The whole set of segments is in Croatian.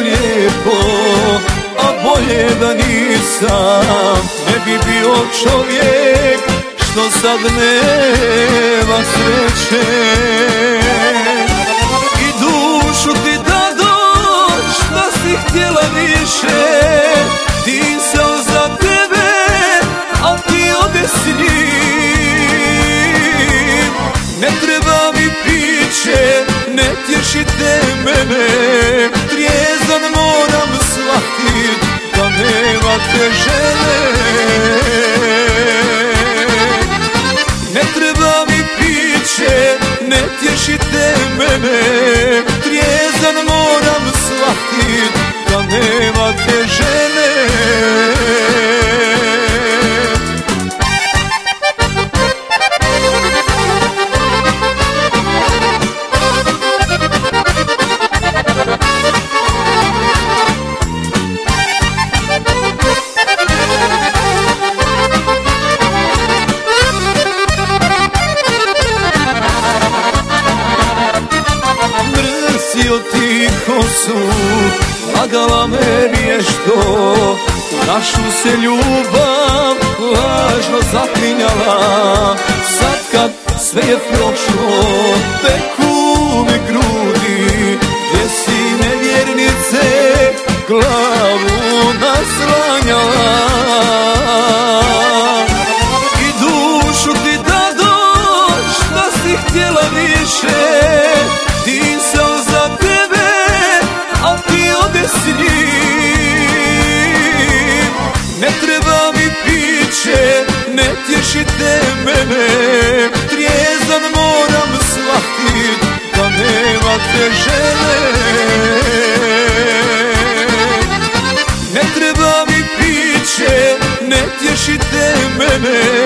slijepo A bolje da nisam. Ne bi bio čovjek Što sad nema sreće. I dušu ti dado Šta si htjela više. Disao za tebe A ti ode s njim. Ne treba mi piće Ne tješite mene nema te Mrsio ti kosu Lagala me vješto. Našu se ljubav Lažno zaklinjala. Sad kad sve je prošlo Peku Ne tješite mene Trijezan moram shvatit Da nema te žene Ne treba mi piće, ne tješite mene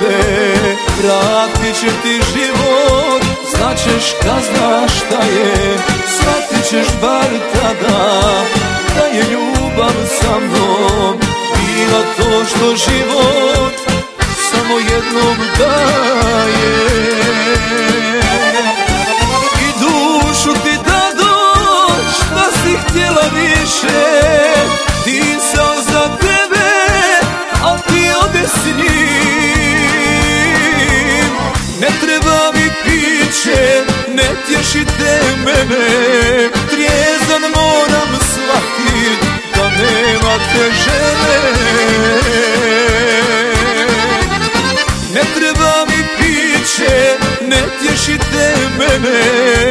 tebe Vratit će ti život, znaćeš kad znaš šta je. Shvatit ćeš bar tada, da je ljubav sa mnom. Bila to što život samo jednom daje ne tješite mene. Trijezan moram shvatit, da nema te žene. Ne treba mi piće, ne tješite mene